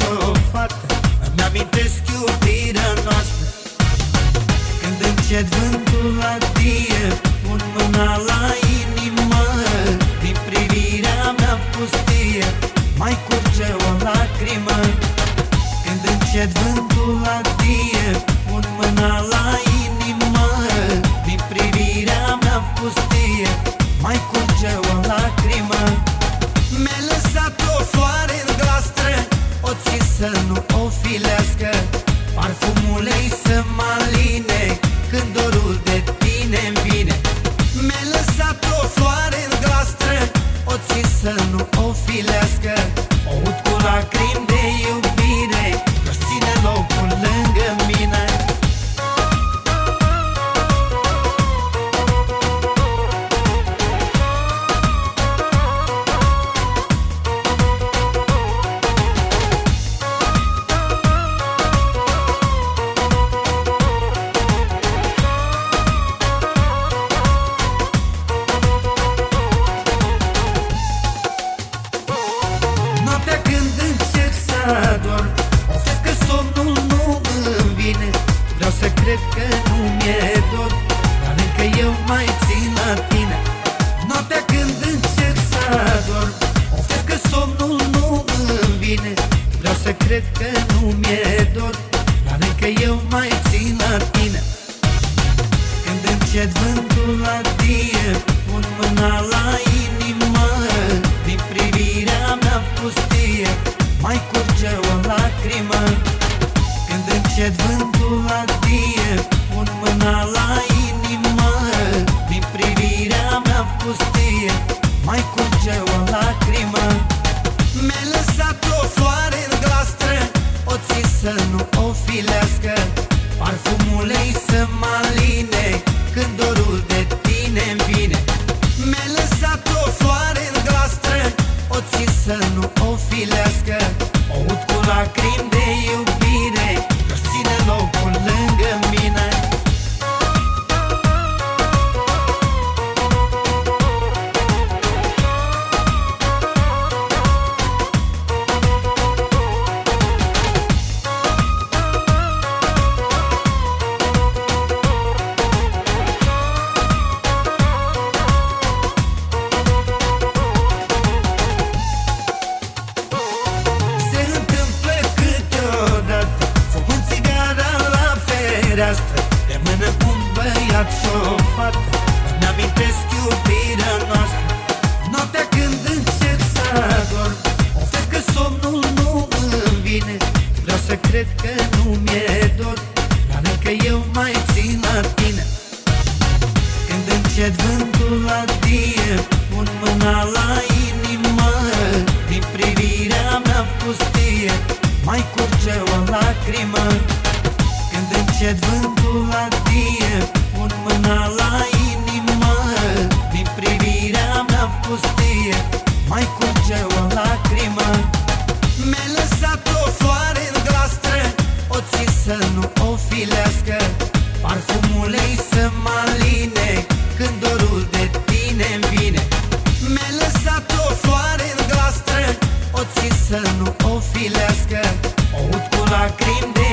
băiat și o fată Îmi amintesc iubirea noastră. Când încet vântul la tie Pun mâna la inimă O țin cred că nu mi-e dor Dar încă eu mai țin la tine. Noaptea când încerc să dorm Ofesc că somnul nu îmi vine. Vreau să cred că nu mi-e dor Dar încă eu mai țin la tine. Când încet vântul la tie Pun mâna la inimă. Din privirea mea pustie Mai curge o lacrimă încet vântul adie Pun mâna la inimă. Din privirea mea pustie Mai curge o lacrimă. Mi-a lăsat o floare în glastră O țin să nu o filească. Parfumul ei să mă cred că nu mi-e dor Dar încă eu mai țin la tine. Când încet vântul la die Pun mâna la inimă Din privirea mea pustie Mai curge o lacrimă. Încet vântul adie Pun și să nu o filească. O ud cu lacrimi de